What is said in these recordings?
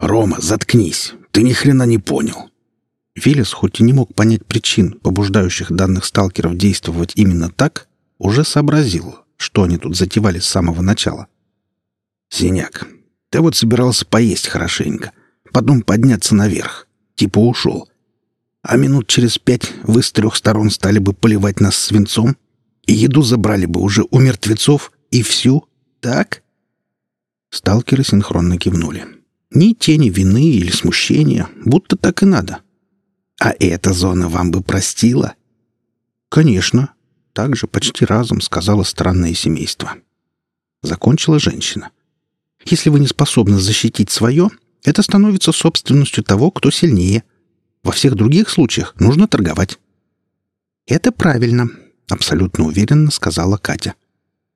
«Рома, заткнись! Ты ни хрена не понял!» Велес, хоть и не мог понять причин, побуждающих данных сталкеров действовать именно так, уже сообразил, что они тут затевали с самого начала. «Синяк, ты вот собирался поесть хорошенько, потом подняться наверх, типа ушел. А минут через пять вы с трех сторон стали бы поливать нас свинцом, и еду забрали бы уже у мертвецов, и всю, так?» Сталкеры синхронно кивнули. Ни тени вины или смущения, будто так и надо. «А эта зона вам бы простила?» «Конечно», — также почти разом сказала странное семейство. Закончила женщина. «Если вы не способны защитить свое, это становится собственностью того, кто сильнее. Во всех других случаях нужно торговать». «Это правильно», — абсолютно уверенно сказала Катя.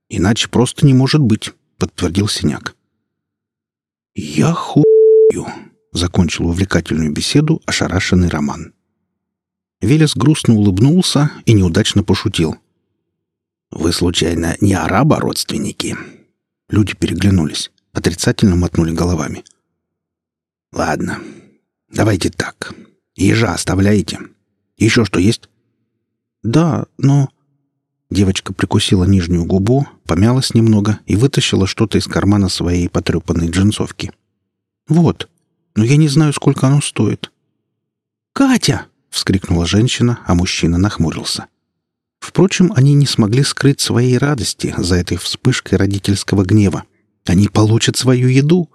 «Иначе просто не может быть», — подтвердил Синяк. «Я хую», — закончил увлекательную беседу ошарашенный Роман. Велес грустно улыбнулся и неудачно пошутил. «Вы, случайно, не араба родственники?» Люди переглянулись, отрицательно мотнули головами. «Ладно, давайте так. Ежа оставляете? Еще что есть?» «Да, но...» Девочка прикусила нижнюю губу, помялась немного и вытащила что-то из кармана своей потрепанной джинсовки. «Вот, но я не знаю, сколько оно стоит». «Катя!» вскрикнула женщина, а мужчина нахмурился. Впрочем, они не смогли скрыть своей радости за этой вспышкой родительского гнева. Они получат свою еду.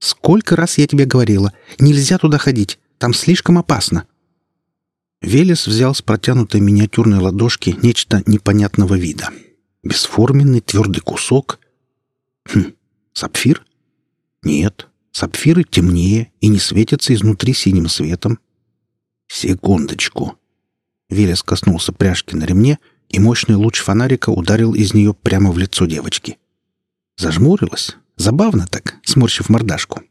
Сколько раз я тебе говорила, нельзя туда ходить, там слишком опасно. Велес взял с протянутой миниатюрной ладошки нечто непонятного вида. Бесформенный твердый кусок. Хм, сапфир? Нет, сапфиры темнее и не светятся изнутри синим светом. «Секундочку». Велес коснулся пряжки на ремне, и мощный луч фонарика ударил из нее прямо в лицо девочки. Зажмурилась. Забавно так, сморщив мордашку.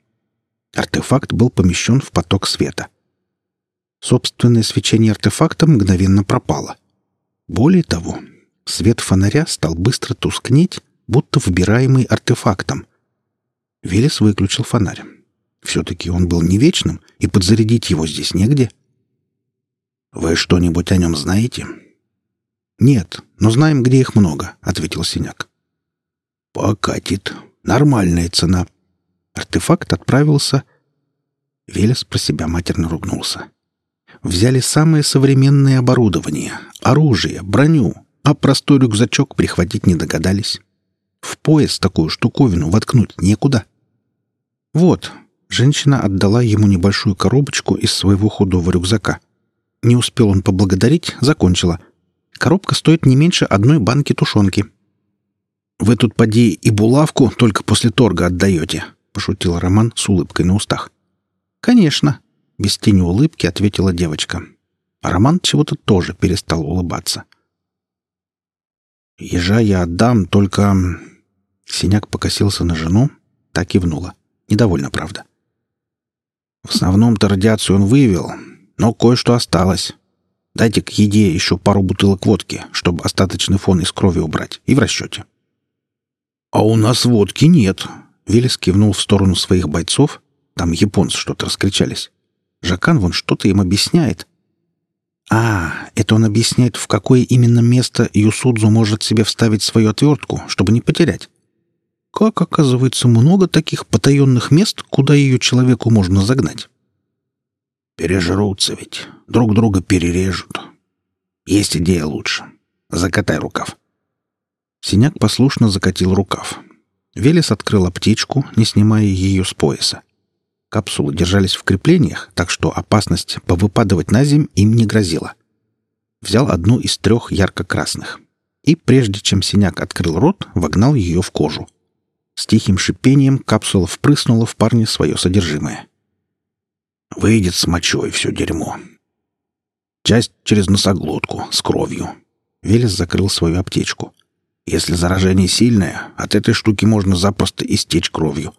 Артефакт был помещен в поток света. Собственное свечение артефакта мгновенно пропало. Более того, свет фонаря стал быстро тускнеть, будто вбираемый артефактом. Велес выключил фонарь. Все-таки он был не вечным, и подзарядить его здесь негде — «Вы что-нибудь о нем знаете?» «Нет, но знаем, где их много», — ответил Синяк. «Покатит. Нормальная цена». Артефакт отправился... Велес про себя матерно ругнулся. Взяли самое современное оборудование, оружие, броню, а простой рюкзачок прихватить не догадались. В пояс такую штуковину воткнуть некуда. Вот, женщина отдала ему небольшую коробочку из своего худого рюкзака. Не успел он поблагодарить, закончила. Коробка стоит не меньше одной банки тушенки. «Вы тут, поди, и булавку только после торга отдаете», — пошутил Роман с улыбкой на устах. «Конечно», — без тени улыбки ответила девочка. Роман чего-то тоже перестал улыбаться. «Ежа я отдам, только...» Синяк покосился на жену, так кивнула. Недовольно, правда. «В основном-то радиацию он вывел, но кое-что осталось. Дайте к еде еще пару бутылок водки, чтобы остаточный фон из крови убрать, и в расчете». «А у нас водки нет», — Виллис кивнул в сторону своих бойцов. Там японцы что-то раскричались. Жакан вон что-то им объясняет. А, это он объясняет, в какое именно место Юсудзу может себе вставить свою отвертку, чтобы не потерять. Как, оказывается, много таких потаенных мест, куда ее человеку можно загнать. Пережрутся ведь, друг друга перережут. Есть идея лучше. Закатай рукав. Синяк послушно закатил рукав. Велес открыл аптечку, не снимая ее с пояса. Капсулы держались в креплениях, так что опасность повыпадывать на земь им не грозила. Взял одну из трех ярко-красных. И прежде чем синяк открыл рот, вогнал ее в кожу. С тихим шипением капсула впрыснула в парня свое содержимое. Выйдет с мочой все дерьмо. Часть через носоглотку, с кровью. Велес закрыл свою аптечку. Если заражение сильное, от этой штуки можно запросто истечь кровью.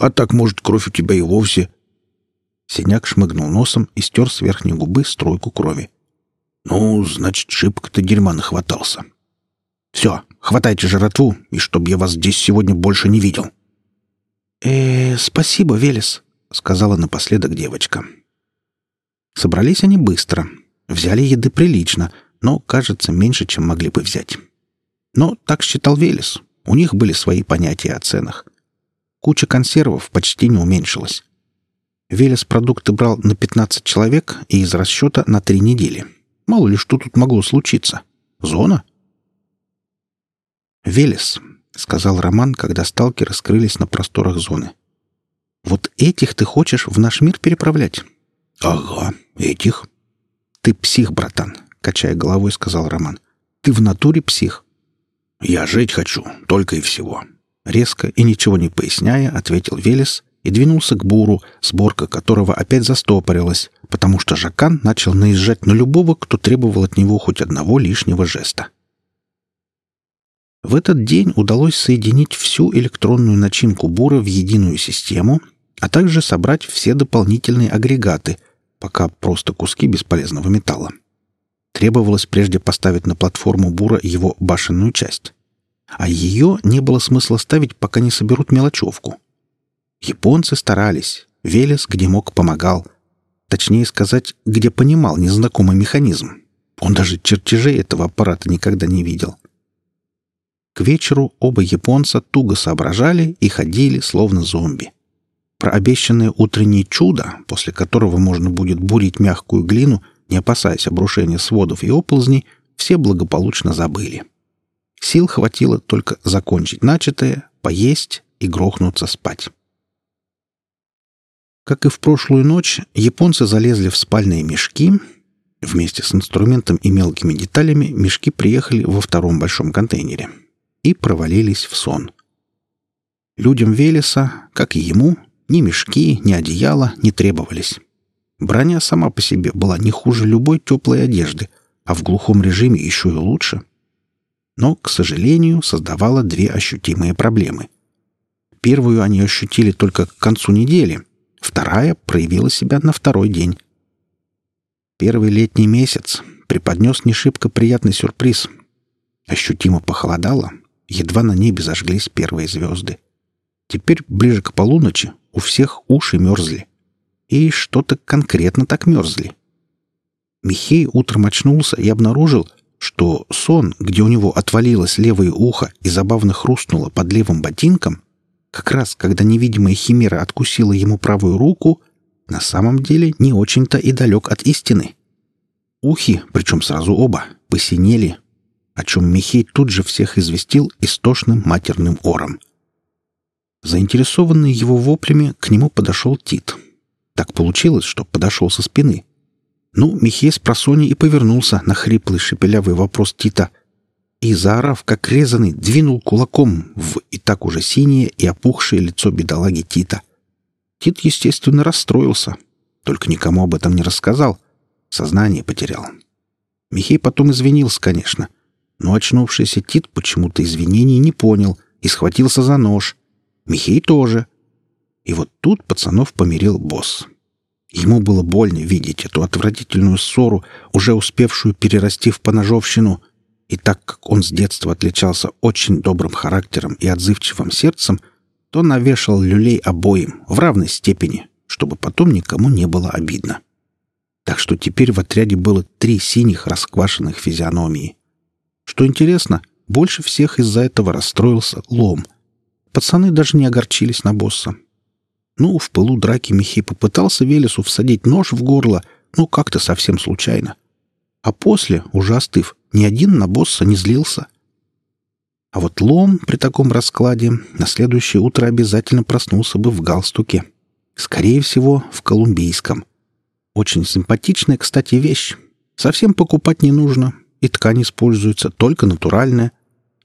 А так, может, кровь у тебя и вовсе... Синяк шмыгнул носом и стер с верхней губы струйку крови. «Ну, значит, шибко-то дерьма нахватался. Все, хватайте жратву, и чтоб я вас здесь сегодня больше не видел». э, -э спасибо, Велес», — сказала напоследок девочка. Собрались они быстро. Взяли еды прилично, но, кажется, меньше, чем могли бы взять. Но так считал Велес. У них были свои понятия о ценах. Куча консервов почти не уменьшилась. Велес продукты брал на 15 человек и из расчета на три недели. Мало ли что тут могло случиться. Зона? «Велес», — сказал Роман, когда сталкеры скрылись на просторах зоны. «Вот этих ты хочешь в наш мир переправлять?» «Ага, этих». «Ты псих, братан», — качая головой, сказал Роман. «Ты в натуре псих». «Я жить хочу, только и всего». Резко и ничего не поясняя, ответил Велес и двинулся к буру, сборка которого опять застопорилась, потому что Жакан начал наезжать на любого, кто требовал от него хоть одного лишнего жеста. В этот день удалось соединить всю электронную начинку бура в единую систему, а также собрать все дополнительные агрегаты, пока просто куски бесполезного металла. Требовалось прежде поставить на платформу бура его башенную часть. А ее не было смысла ставить, пока не соберут мелочевку. Японцы старались. Велес, где мог, помогал. Точнее сказать, где понимал незнакомый механизм. Он даже чертежей этого аппарата никогда не видел. К вечеру оба японца туго соображали и ходили, словно зомби. Про обещанное утреннее чудо, после которого можно будет бурить мягкую глину, не опасаясь обрушения сводов и оползней, все благополучно забыли. Сил хватило только закончить начатое, поесть и грохнуться спать. Как и в прошлую ночь, японцы залезли в спальные мешки. Вместе с инструментом и мелкими деталями мешки приехали во втором большом контейнере и провалились в сон. Людям Велеса, как и ему, ни мешки, ни одеяла не требовались. Броня сама по себе была не хуже любой теплой одежды, а в глухом режиме еще и лучше. Но, к сожалению, создавала две ощутимые проблемы. Первую они ощутили только к концу недели — Вторая проявила себя на второй день. Первый летний месяц преподнес не шибко приятный сюрприз. Ощутимо похолодало, едва на небе зажглись первые звезды. Теперь, ближе к полуночи, у всех уши мерзли. И что-то конкретно так мерзли. Михей утром очнулся и обнаружил, что сон, где у него отвалилось левое ухо и забавно хрустнуло под левым ботинком, как раз когда невидимая химера откусила ему правую руку, на самом деле не очень-то и далек от истины. Ухи, причем сразу оба, посинели, о чем Михей тут же всех известил истошным матерным ором. Заинтересованный его воплями, к нему подошел Тит. Так получилось, что подошел со спины. Ну, Михей с просони и повернулся на хриплый шепелявый вопрос Тита — и, заорав, как резанный, двинул кулаком в и так уже синее и опухшее лицо бедолаги Тита. Тит, естественно, расстроился, только никому об этом не рассказал. Сознание потерял. Михей потом извинился, конечно, но очнувшийся Тит почему-то извинений не понял и схватился за нож. Михей тоже. И вот тут пацанов помирил босс. Ему было больно видеть эту отвратительную ссору, уже успевшую перерасти в поножовщину — и так как он с детства отличался очень добрым характером и отзывчивым сердцем, то навешал люлей обоим в равной степени, чтобы потом никому не было обидно. Так что теперь в отряде было три синих расквашенных физиономии. Что интересно, больше всех из-за этого расстроился лом. Пацаны даже не огорчились на босса. Ну, в пылу драки Михей попытался Велесу всадить нож в горло, ну, как-то совсем случайно. А после, уже остыв, ни один на босса не злился. А вот лом при таком раскладе на следующее утро обязательно проснулся бы в галстуке. Скорее всего, в колумбийском. Очень симпатичная, кстати, вещь. Совсем покупать не нужно, и ткань используется только натуральная.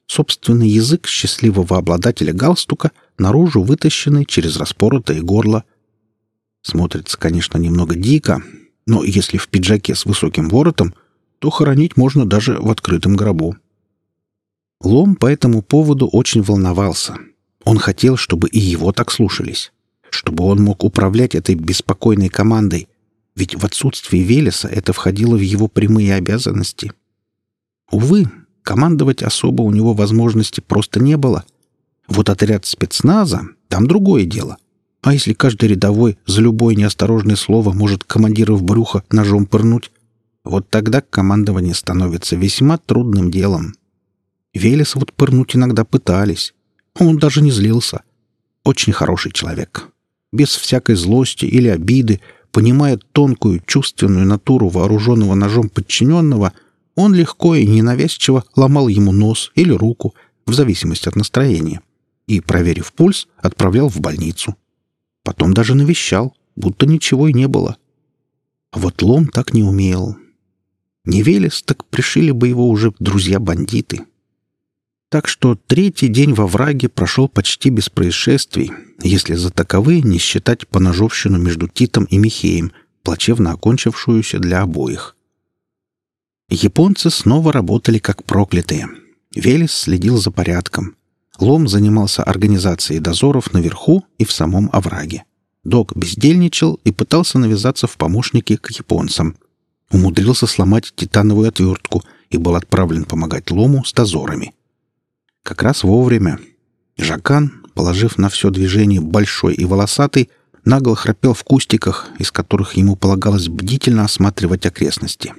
Собственный язык счастливого обладателя галстука наружу вытащенный через распоротое горло. Смотрится, конечно, немного дико, но если в пиджаке с высоким воротом — то хоронить можно даже в открытом гробу. Лом по этому поводу очень волновался. Он хотел, чтобы и его так слушались, чтобы он мог управлять этой беспокойной командой, ведь в отсутствие Велеса это входило в его прямые обязанности. Увы, командовать особо у него возможности просто не было. Вот отряд спецназа — там другое дело. А если каждый рядовой за любое неосторожное слово может командира в брюхо ножом пырнуть, вот тогда командование становится весьма трудным делом. Велес вот пырнуть иногда пытались. Он даже не злился. Очень хороший человек. Без всякой злости или обиды, понимая тонкую чувственную натуру вооруженного ножом подчиненного, он легко и ненавязчиво ломал ему нос или руку, в зависимости от настроения, и, проверив пульс, отправлял в больницу. Потом даже навещал, будто ничего и не было. А вот Лом так не умел. Не Велес, так пришили бы его уже друзья-бандиты. Так что третий день во враге прошел почти без происшествий, если за таковые не считать поножовщину между Титом и Михеем, плачевно окончившуюся для обоих. Японцы снова работали как проклятые. Велес следил за порядком. Лом занимался организацией дозоров наверху и в самом овраге. Док бездельничал и пытался навязаться в помощники к японцам. Умудрился сломать титановую отвертку и был отправлен помогать Лому с дозорами. Как раз вовремя. Жакан, положив на все движение большой и волосатый, нагло храпел в кустиках, из которых ему полагалось бдительно осматривать окрестности.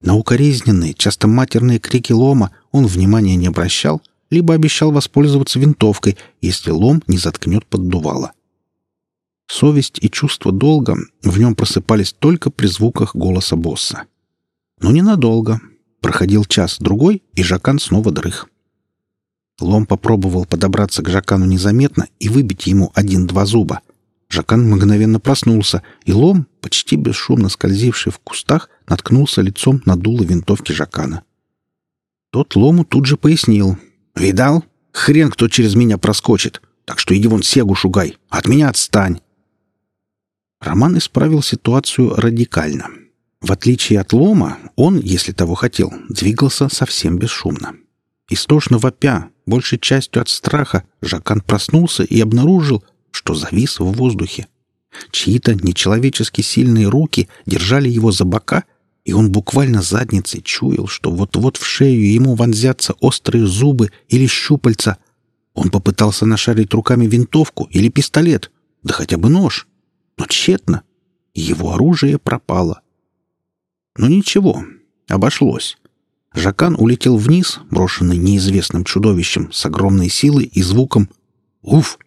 На укоризненные, часто матерные крики лома он внимания не обращал, либо обещал воспользоваться винтовкой, если лом не заткнет поддувало. Совесть и чувство долга в нем просыпались только при звуках голоса босса. Но ненадолго. Проходил час-другой, и Жакан снова дрых. Лом попробовал подобраться к Жакану незаметно и выбить ему один-два зуба. Жакан мгновенно проснулся, и Лом, почти бесшумно скользивший в кустах, наткнулся лицом на дуло винтовки Жакана. Тот Лому тут же пояснил. «Видал? Хрен кто через меня проскочит. Так что иди вон сегу шугай. От меня отстань!» Роман исправил ситуацию радикально. В отличие от Лома, он, если того хотел, двигался совсем бесшумно. Истошно вопя, большей частью от страха, Жакан проснулся и обнаружил, что завис в воздухе. Чьи-то нечеловечески сильные руки держали его за бока, и он буквально задницей чуял, что вот-вот в шею ему вонзятся острые зубы или щупальца. Он попытался нашарить руками винтовку или пистолет, да хотя бы нож, но тщетно. Его оружие пропало. Но ничего, обошлось. Жакан улетел вниз, брошенный неизвестным чудовищем с огромной силой и звуком «Уф!»,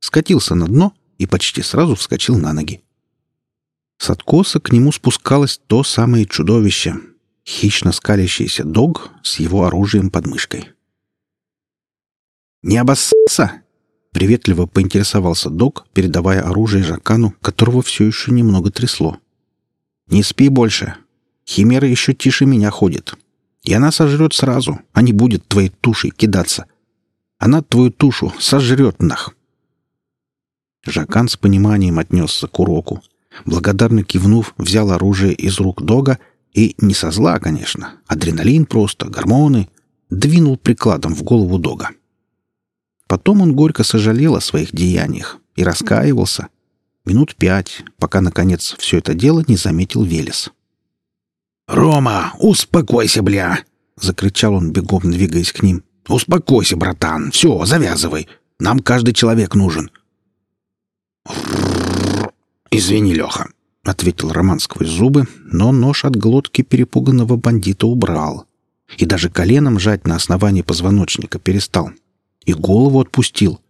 скатился на дно и почти сразу вскочил на ноги. С откоса к нему спускалось то самое чудовище, хищно скалящийся дог с его оружием под мышкой. «Не обоссаться!» — приветливо поинтересовался дог, передавая оружие Жакану, которого все еще немного трясло. «Не спи больше. Химера еще тише меня ходит. И она сожрет сразу, а не будет твоей тушей кидаться. Она твою тушу сожрет нах. Жакан с пониманием отнесся к уроку. Благодарно кивнув, взял оружие из рук Дога и, не со зла, конечно, адреналин просто, гормоны, двинул прикладом в голову Дога. Потом он горько сожалел о своих деяниях и раскаивался. Минут пять, пока, наконец, все это дело не заметил Велес. — «Рома, успокойся, бля!» — закричал он, бегом двигаясь к ним. «Успокойся, братан. Все, завязывай. Нам каждый человек нужен». «Извини, Леха», — ответил Роман сквозь зубы, но нож от глотки перепуганного бандита убрал. И даже коленом жать на основании позвоночника перестал. И голову отпустил.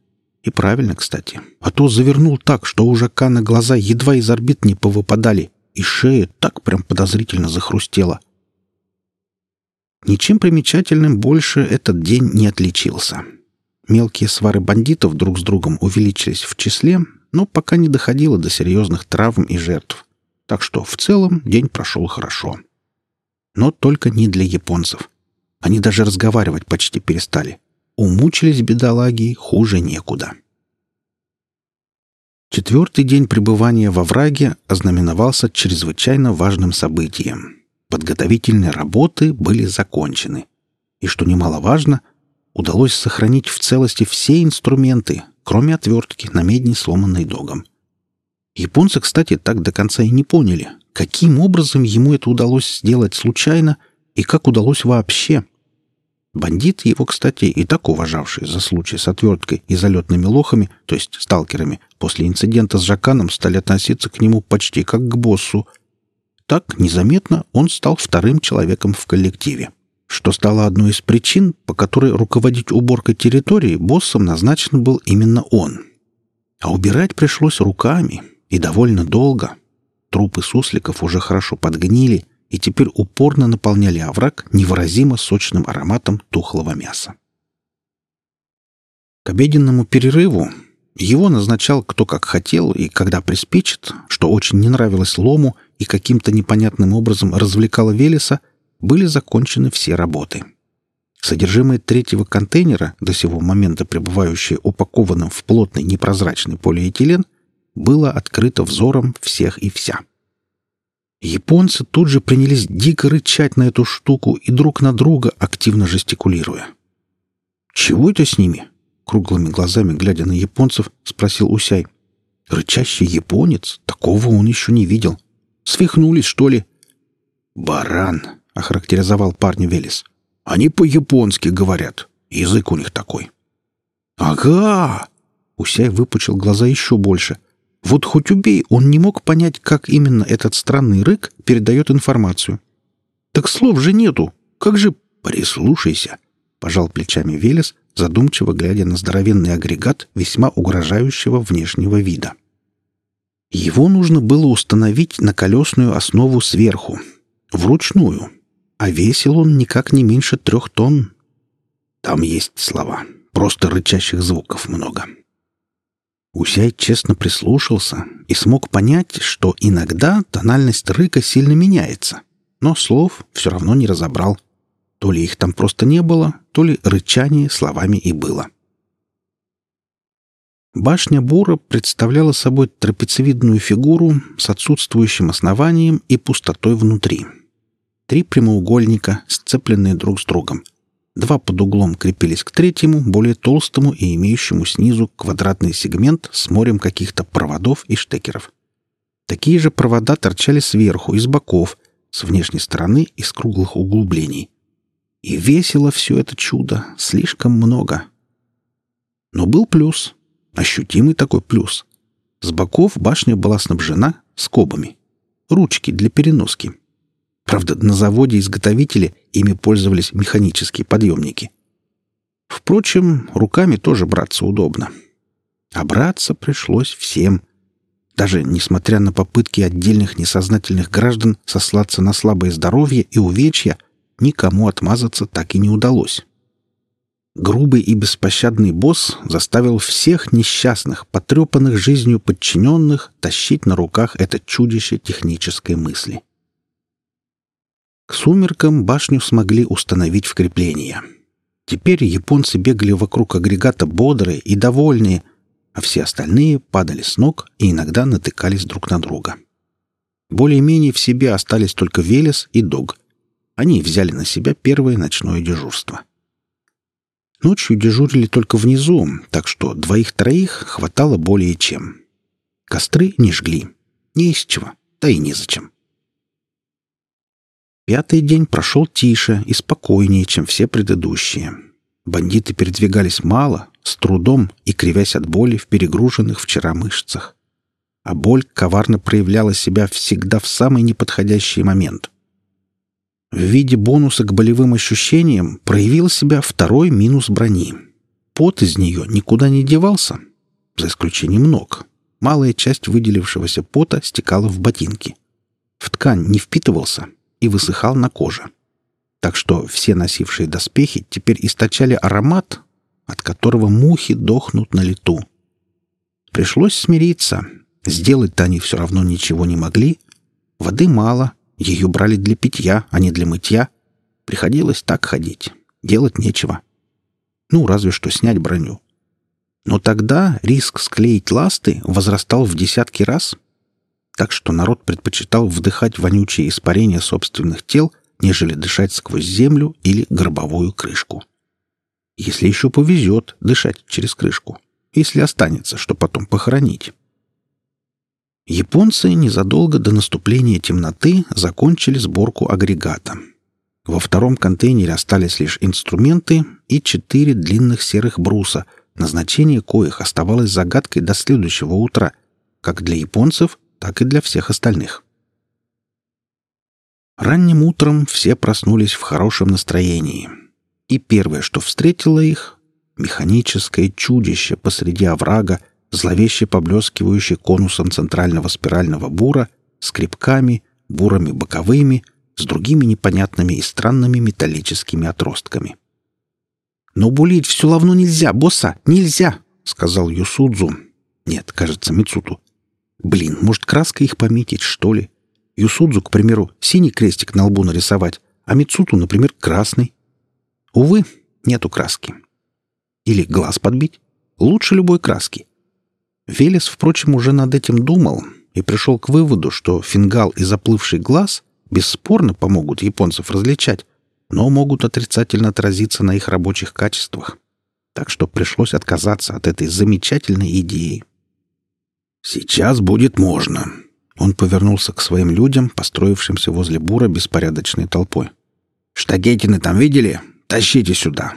И правильно, кстати. А то завернул так, что у Жака на глаза едва из орбит не повыпадали и шея так прям подозрительно захрустела. Ничем примечательным больше этот день не отличился. Мелкие свары бандитов друг с другом увеличились в числе, но пока не доходило до серьезных травм и жертв. Так что в целом день прошел хорошо. Но только не для японцев. Они даже разговаривать почти перестали. Умучились бедолаги хуже некуда. Четвертый день пребывания во враге ознаменовался чрезвычайно важным событием. Подготовительные работы были закончены. И, что немаловажно, удалось сохранить в целости все инструменты, кроме отвертки на медне, сломанной догом. Японцы, кстати, так до конца и не поняли, каким образом ему это удалось сделать случайно и как удалось вообще. Бандиты его, кстати, и так уважавшие за случай с отверткой и залетными лохами, то есть сталкерами, после инцидента с Жаканом стали относиться к нему почти как к боссу. Так, незаметно, он стал вторым человеком в коллективе, что стало одной из причин, по которой руководить уборкой территории боссом назначен был именно он. А убирать пришлось руками, и довольно долго. Трупы сусликов уже хорошо подгнили, и теперь упорно наполняли овраг невыразимо сочным ароматом тухлого мяса. К обеденному перерыву его назначал кто как хотел и когда приспичит, что очень не нравилось Лому и каким-то непонятным образом развлекало Велеса, были закончены все работы. Содержимое третьего контейнера, до сего момента пребывающее упакованным в плотный непрозрачный полиэтилен, было открыто взором всех и вся. Японцы тут же принялись дико рычать на эту штуку и друг на друга, активно жестикулируя. «Чего это с ними?» — круглыми глазами, глядя на японцев, спросил Усяй. «Рычащий японец? Такого он еще не видел. Свихнулись, что ли?» «Баран», — охарактеризовал парня Велес. «Они по-японски говорят. Язык у них такой». «Ага!» Усяй выпучил глаза еще больше — вот хоть убей, он не мог понять, как именно этот странный рык передает информацию. «Так слов же нету! Как же...» «Прислушайся!» — пожал плечами Велес, задумчиво глядя на здоровенный агрегат весьма угрожающего внешнего вида. Его нужно было установить на колесную основу сверху, вручную, а весил он никак не меньше трех тонн. Там есть слова, просто рычащих звуков много. Усяй честно прислушался и смог понять, что иногда тональность рыка сильно меняется, но слов все равно не разобрал. То ли их там просто не было, то ли рычание словами и было. Башня Бура представляла собой трапециевидную фигуру с отсутствующим основанием и пустотой внутри. Три прямоугольника, сцепленные друг с другом. Два под углом крепились к третьему, более толстому и имеющему снизу квадратный сегмент с морем каких-то проводов и штекеров. Такие же провода торчали сверху и с боков, с внешней стороны и с круглых углублений. И весело все это чудо, слишком много. Но был плюс, ощутимый такой плюс. С боков башня была снабжена скобами, ручки для переноски — Правда, на заводе-изготовителе ими пользовались механические подъемники. Впрочем, руками тоже браться удобно. А браться пришлось всем. Даже несмотря на попытки отдельных несознательных граждан сослаться на слабое здоровье и увечья, никому отмазаться так и не удалось. Грубый и беспощадный босс заставил всех несчастных, потрепанных жизнью подчиненных тащить на руках это чудище технической мысли. К сумеркам башню смогли установить в крепление. Теперь японцы бегали вокруг агрегата бодрые и довольные, а все остальные падали с ног и иногда натыкались друг на друга. Более-менее в себе остались только Велес и Дог. Они взяли на себя первое ночное дежурство. Ночью дежурили только внизу, так что двоих-троих хватало более чем. Костры не жгли. Не из чего, да и незачем. Пятый день прошел тише и спокойнее, чем все предыдущие. Бандиты передвигались мало, с трудом и кривясь от боли в перегруженных вчера мышцах. А боль коварно проявляла себя всегда в самый неподходящий момент. В виде бонуса к болевым ощущениям проявил себя второй минус брони. Пот из нее никуда не девался, за исключением ног. Малая часть выделившегося пота стекала в ботинки. В ткань не впитывался — и высыхал на коже. Так что все носившие доспехи теперь источали аромат, от которого мухи дохнут на лету. Пришлось смириться. Сделать-то они все равно ничего не могли. Воды мало, ее брали для питья, а не для мытья. Приходилось так ходить. Делать нечего. Ну, разве что снять броню. Но тогда риск склеить ласты возрастал в десятки раз — так что народ предпочитал вдыхать вонючие испарения собственных тел, нежели дышать сквозь землю или гробовую крышку. Если еще повезет дышать через крышку, если останется, что потом похоронить. Японцы незадолго до наступления темноты закончили сборку агрегата. Во втором контейнере остались лишь инструменты и четыре длинных серых бруса, назначение коих оставалось загадкой до следующего утра, как для японцев, так и для всех остальных. Ранним утром все проснулись в хорошем настроении. И первое, что встретило их — механическое чудище посреди оврага, зловеще поблескивающее конусом центрального спирального бура, скребками, бурами боковыми, с другими непонятными и странными металлическими отростками. «Но булить всю лавну нельзя, босса, нельзя!» — сказал Юсудзу. «Нет, кажется, Мицуту. Блин, может, краской их пометить, что ли? Юсудзу, к примеру, синий крестик на лбу нарисовать, а Мицуту, например, красный. Увы, нету краски. Или глаз подбить. Лучше любой краски. Велес, впрочем, уже над этим думал и пришел к выводу, что фингал и заплывший глаз бесспорно помогут японцев различать, но могут отрицательно отразиться на их рабочих качествах. Так что пришлось отказаться от этой замечательной идеи. «Сейчас будет можно». Он повернулся к своим людям, построившимся возле бура беспорядочной толпой. «Штагетины там видели? Тащите сюда.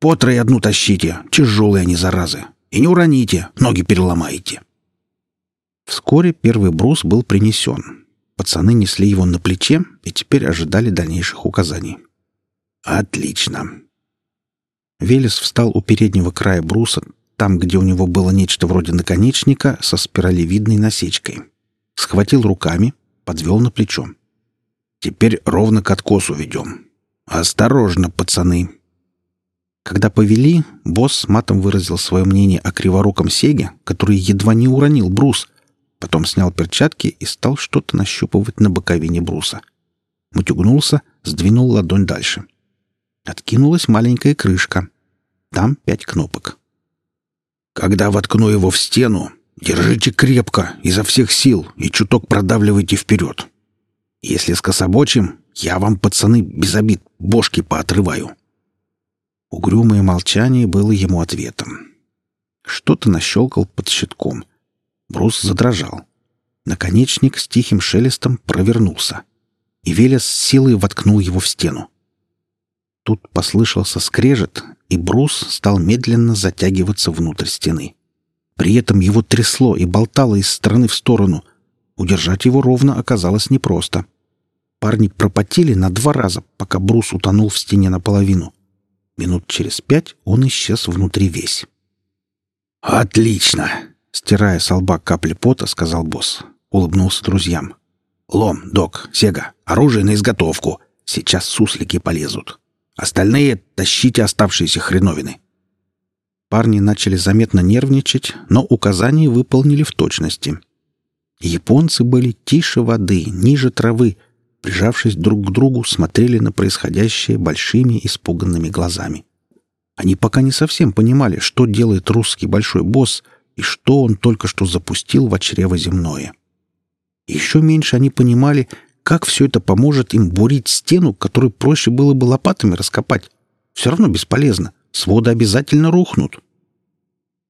По одну тащите, тяжелые они, заразы. И не уроните, ноги переломаете». Вскоре первый брус был принесен. Пацаны несли его на плече и теперь ожидали дальнейших указаний. «Отлично!» Велес встал у переднего края бруса, там, где у него было нечто вроде наконечника со спиралевидной насечкой. Схватил руками, подвел на плечо. «Теперь ровно к откосу ведем. Осторожно, пацаны!» Когда повели, босс матом выразил свое мнение о криворуком Сеге, который едва не уронил брус, потом снял перчатки и стал что-то нащупывать на боковине бруса. Мутюгнулся, сдвинул ладонь дальше. Откинулась маленькая крышка. Там пять кнопок. Когда воткну его в стену, держите крепко, изо всех сил, и чуток продавливайте вперед. Если скособочим, я вам, пацаны, без обид, бошки поотрываю». Угрюмое молчание было ему ответом. Что-то нащелкал под щитком. Брус задрожал. Наконечник с тихим шелестом провернулся. И Велес силой воткнул его в стену. Тут послышался скрежет, и брус стал медленно затягиваться внутрь стены. При этом его трясло и болтало из стороны в сторону. Удержать его ровно оказалось непросто. Парни пропотели на два раза, пока брус утонул в стене наполовину. Минут через пять он исчез внутри весь. «Отлично!» — стирая с лба капли пота, сказал босс. Улыбнулся друзьям. «Лом, док, Сега, оружие на изготовку. Сейчас суслики полезут». Остальные тащите оставшиеся хреновины. Парни начали заметно нервничать, но указания выполнили в точности. Японцы были тише воды, ниже травы, прижавшись друг к другу, смотрели на происходящее большими испуганными глазами. Они пока не совсем понимали, что делает русский большой босс и что он только что запустил в чрево земное. Еще меньше они понимали, как все это поможет им бурить стену, которую проще было бы лопатами раскопать? Все равно бесполезно. Своды обязательно рухнут.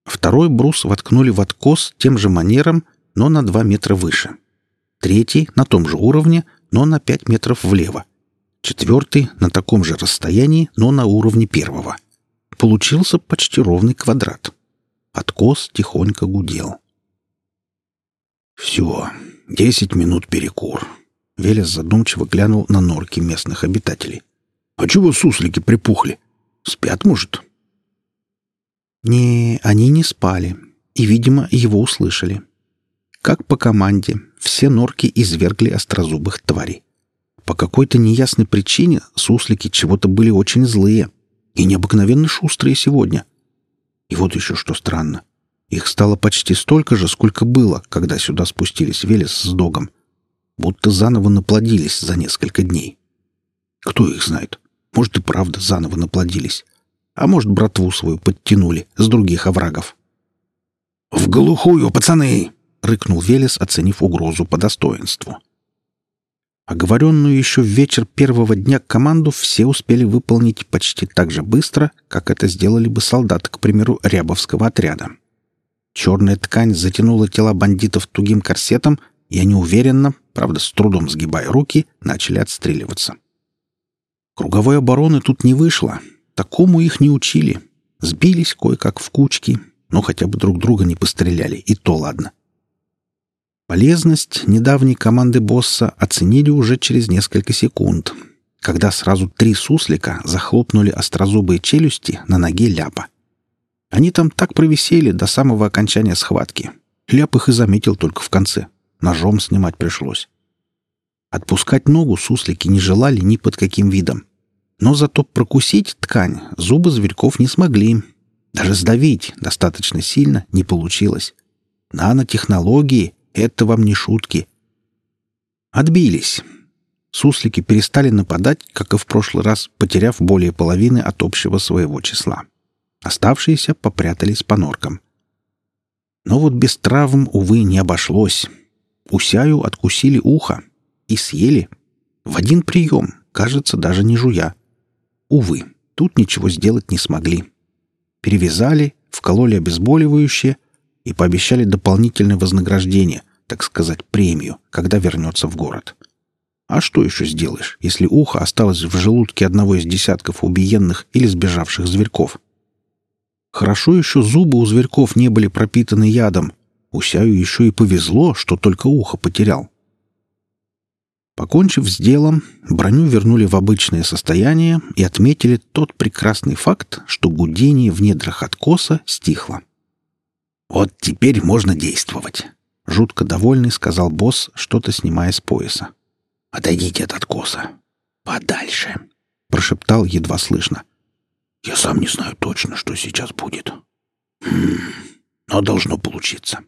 Второй брус воткнули в откос тем же манером, но на два метра выше. Третий — на том же уровне, но на пять метров влево. Четвертый — на таком же расстоянии, но на уровне первого. Получился почти ровный квадрат. Откос тихонько гудел. «Все, десять минут перекур», Велес задумчиво глянул на норки местных обитателей. «А чего суслики припухли? Спят, может?» Не, они не спали, и, видимо, его услышали. Как по команде, все норки извергли острозубых тварей. По какой-то неясной причине суслики чего-то были очень злые и необыкновенно шустрые сегодня. И вот еще что странно. Их стало почти столько же, сколько было, когда сюда спустились Велес с Догом — будто заново наплодились за несколько дней. Кто их знает? Может, и правда заново наплодились. А может, братву свою подтянули с других оврагов. «В глухую, пацаны!» — рыкнул Велес, оценив угрозу по достоинству. Оговоренную еще в вечер первого дня команду все успели выполнить почти так же быстро, как это сделали бы солдаты, к примеру, рябовского отряда. Черная ткань затянула тела бандитов тугим корсетом, и они уверенно, правда, с трудом сгибая руки, начали отстреливаться. Круговой обороны тут не вышло. Такому их не учили. Сбились кое-как в кучки, но хотя бы друг друга не постреляли, и то ладно. Полезность недавней команды босса оценили уже через несколько секунд, когда сразу три суслика захлопнули острозубые челюсти на ноге ляпа. Они там так провисели до самого окончания схватки. Ляп их и заметил только в конце. Ножом снимать пришлось. Отпускать ногу суслики не желали ни под каким видом. Но зато прокусить ткань зубы зверьков не смогли. Даже сдавить достаточно сильно не получилось. Нанотехнологии — это вам не шутки. Отбились. Суслики перестали нападать, как и в прошлый раз, потеряв более половины от общего своего числа. Оставшиеся попрятались по норкам. Но вот без травм, увы, не обошлось. Усяю откусили ухо и съели. В один прием, кажется, даже не жуя. Увы, тут ничего сделать не смогли. Перевязали, вкололи обезболивающее и пообещали дополнительное вознаграждение, так сказать, премию, когда вернется в город. А что еще сделаешь, если ухо осталось в желудке одного из десятков убиенных или сбежавших зверьков? Хорошо еще зубы у зверьков не были пропитаны ядом. Усяю еще и повезло, что только ухо потерял. Покончив с делом, броню вернули в обычное состояние и отметили тот прекрасный факт, что гудение в недрах откоса стихло. «Вот теперь можно действовать», — жутко довольный сказал босс, что-то снимая с пояса. «Отойдите от откоса. Подальше», — прошептал едва слышно. Я сам не знаю точно, что сейчас будет. Хм, но должно получиться.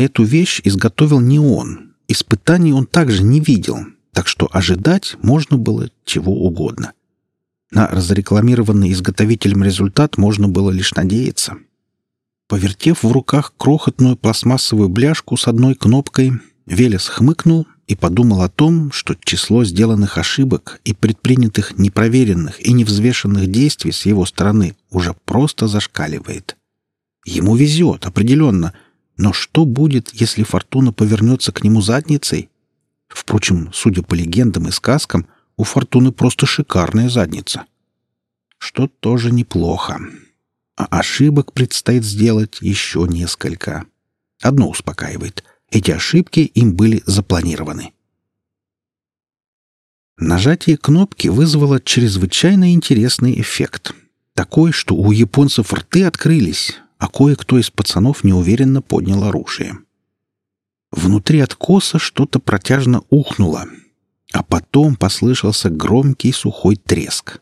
Эту вещь изготовил не он. Испытаний он также не видел, так что ожидать можно было чего угодно. На разрекламированный изготовителем результат можно было лишь надеяться. Повертев в руках крохотную пластмассовую бляшку с одной кнопкой, Велес хмыкнул и подумал о том, что число сделанных ошибок и предпринятых непроверенных и невзвешенных действий с его стороны уже просто зашкаливает. Ему везет, определенно, но что будет, если фортуна повернется к нему задницей? Впрочем, судя по легендам и сказкам, у фортуны просто шикарная задница. Что тоже неплохо. А ошибок предстоит сделать еще несколько. Одно успокаивает — эти ошибки им были запланированы. Нажатие кнопки вызвало чрезвычайно интересный эффект. Такой, что у японцев рты открылись, а кое-кто из пацанов неуверенно поднял оружие. Внутри откоса что-то протяжно ухнуло, а потом послышался громкий сухой треск.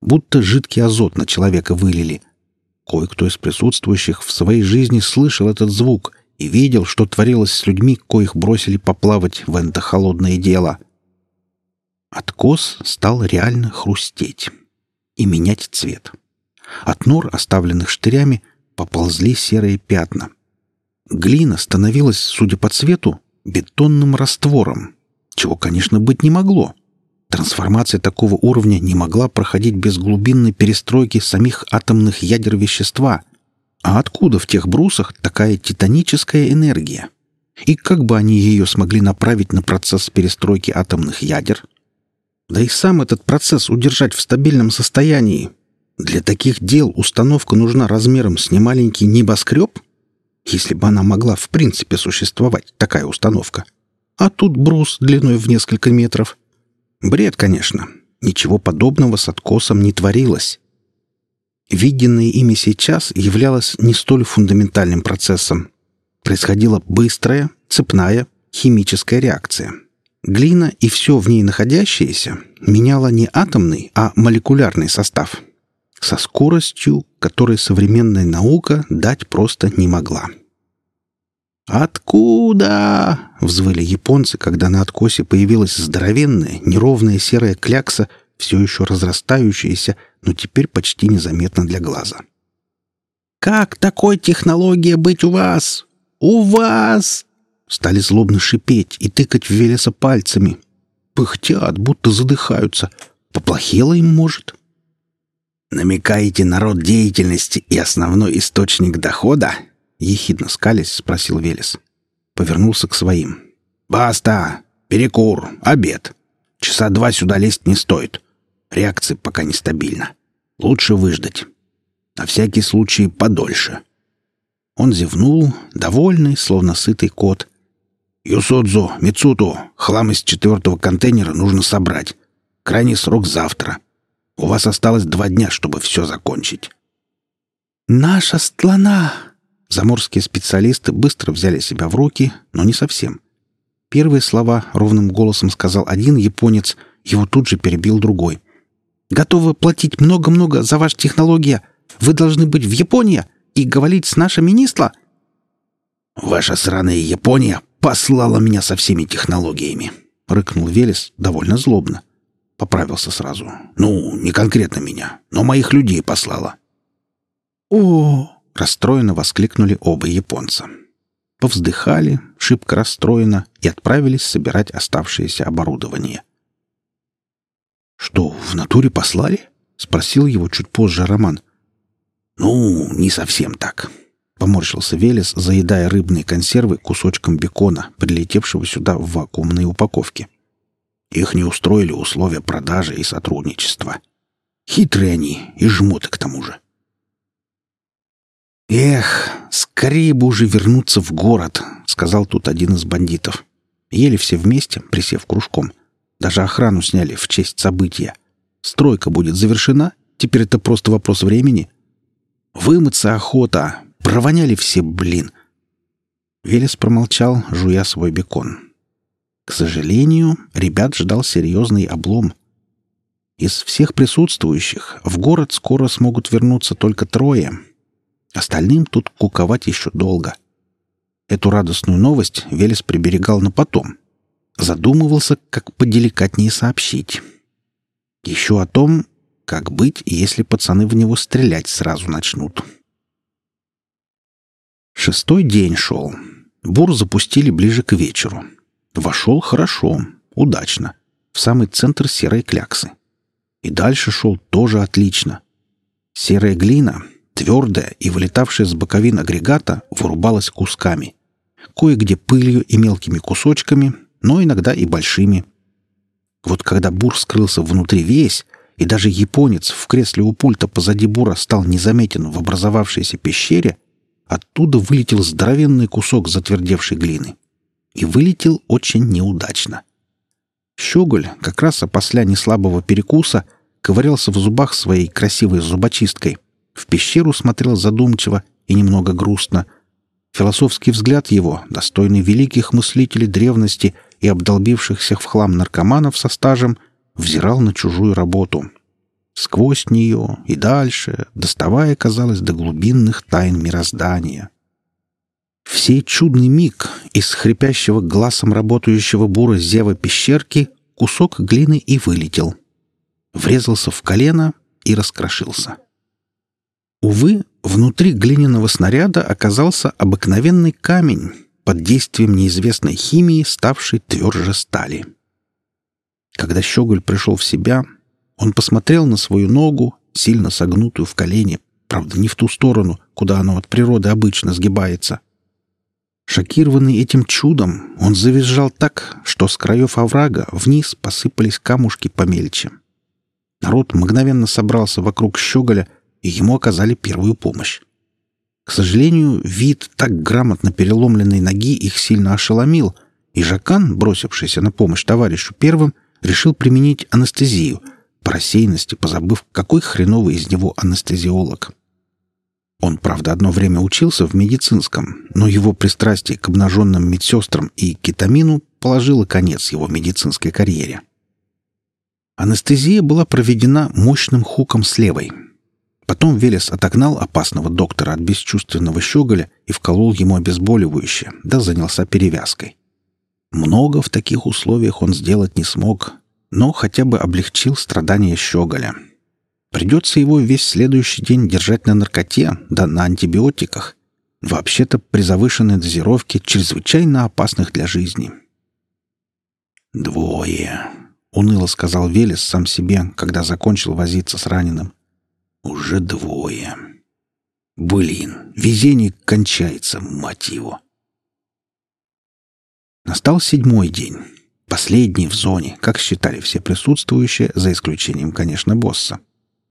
Будто жидкий азот на человека вылили. Кое-кто из присутствующих в своей жизни слышал этот звук и видел, что творилось с людьми, коих бросили поплавать в это холодное дело. Откос стал реально хрустеть и менять цвет. От нор, оставленных штырями, поползли серые пятна. Глина становилась, судя по цвету, бетонным раствором, чего, конечно, быть не могло. Трансформация такого уровня не могла проходить без глубинной перестройки самих атомных ядер вещества — а откуда в тех брусах такая титаническая энергия? И как бы они ее смогли направить на процесс перестройки атомных ядер? Да и сам этот процесс удержать в стабильном состоянии. Для таких дел установка нужна размером с немаленький небоскреб, если бы она могла в принципе существовать, такая установка. А тут брус длиной в несколько метров. Бред, конечно. Ничего подобного с откосом не творилось. Виденное ими сейчас являлось не столь фундаментальным процессом. Происходила быстрая, цепная, химическая реакция. Глина и все в ней находящееся меняло не атомный, а молекулярный состав. Со скоростью, которой современная наука дать просто не могла. «Откуда?» — взвыли японцы, когда на откосе появилась здоровенная, неровная серая клякса — все еще разрастающаяся, но теперь почти незаметно для глаза. «Как такой технология быть у вас? У вас!» Стали злобно шипеть и тыкать в Велеса пальцами. Пыхтят, будто задыхаются. Поплохело им, может? «Намекаете на род деятельности и основной источник дохода?» Ехидно скались, спросил Велес. Повернулся к своим. «Баста! Перекур! Обед! Часа два сюда лезть не стоит. Реакция пока нестабильна. Лучше выждать. На всякий случай подольше. Он зевнул, довольный, словно сытый кот. «Юсодзу, Мицуту, хлам из четвертого контейнера нужно собрать. Крайний срок завтра. У вас осталось два дня, чтобы все закончить». «Наша страна!» Заморские специалисты быстро взяли себя в руки, но не совсем. Первые слова ровным голосом сказал один японец, его тут же перебил другой. «Готовы платить много-много за ваши технологии. Вы должны быть в Японии и говорить с нашим министром». «Ваша сраная Япония послала меня со всеми технологиями», — рыкнул Велес довольно злобно. Поправился сразу. «Ну, не конкретно меня, но моих людей послала». «О!» — расстроенно воскликнули оба японца. Повздыхали, шибко расстроенно, и отправились собирать оставшееся оборудование. «Что, в натуре послали?» — спросил его чуть позже Роман. «Ну, не совсем так», — поморщился Велес, заедая рыбные консервы кусочком бекона, прилетевшего сюда в вакуумной упаковке. Их не устроили условия продажи и сотрудничества. Хитрые они и жмоты к тому же. «Эх, скорее бы уже вернуться в город», — сказал тут один из бандитов. Ели все вместе, присев кружком. Даже охрану сняли в честь события. Стройка будет завершена, теперь это просто вопрос времени. Вымыться охота. Провоняли все, блин. Велес промолчал, жуя свой бекон. К сожалению, ребят ждал серьезный облом. Из всех присутствующих в город скоро смогут вернуться только трое — Остальным тут куковать еще долго. Эту радостную новость Велес приберегал на потом. Задумывался, как поделикатнее сообщить. Еще о том, как быть, если пацаны в него стрелять сразу начнут. Шестой день шел. Бур запустили ближе к вечеру. Вошел хорошо, удачно, в самый центр серой кляксы. И дальше шел тоже отлично. Серая глина Твердая и вылетавшая с боковин агрегата вырубалась кусками. Кое-где пылью и мелкими кусочками, но иногда и большими. Вот когда бур скрылся внутри весь, и даже японец в кресле у пульта позади бура стал незаметен в образовавшейся пещере, оттуда вылетел здоровенный кусок затвердевшей глины. И вылетел очень неудачно. Щеголь, как раз опосля неслабого перекуса, ковырялся в зубах своей красивой зубочисткой, в пещеру смотрел задумчиво и немного грустно. Философский взгляд его, достойный великих мыслителей древности и обдолбившихся в хлам наркоманов со стажем, взирал на чужую работу. Сквозь нее и дальше, доставая, казалось, до глубинных тайн мироздания. В сей чудный миг из хрипящего глазом работающего бура зева пещерки кусок глины и вылетел. Врезался в колено и раскрошился. Увы, внутри глиняного снаряда оказался обыкновенный камень, под действием неизвестной химии, ставший тверже стали. Когда Щеголь пришел в себя, он посмотрел на свою ногу, сильно согнутую в колене, правда, не в ту сторону, куда оно от природы обычно сгибается. Шокированный этим чудом, он завизжал так, что с краев оврага вниз посыпались камушки помельче. Народ мгновенно собрался вокруг Щеголя и ему оказали первую помощь. К сожалению, вид так грамотно переломленной ноги их сильно ошеломил, и Жакан, бросившийся на помощь товарищу первым, решил применить анестезию, по рассеянности позабыв, какой хреновый из него анестезиолог. Он, правда, одно время учился в медицинском, но его пристрастие к обнаженным медсестрам и кетамину положило конец его медицинской карьере. Анестезия была проведена мощным хуком с левой, Потом Велес отогнал опасного доктора от бесчувственного щеголя и вколол ему обезболивающее, да занялся перевязкой. Много в таких условиях он сделать не смог, но хотя бы облегчил страдания щеголя. Придется его весь следующий день держать на наркоте, да на антибиотиках. Вообще-то при завышенной дозировке чрезвычайно опасных для жизни. «Двое», — уныло сказал Велес сам себе, когда закончил возиться с раненым. Уже двое. Блин, везение кончается, мать его. Настал седьмой день. Последний в зоне, как считали все присутствующие, за исключением, конечно, босса.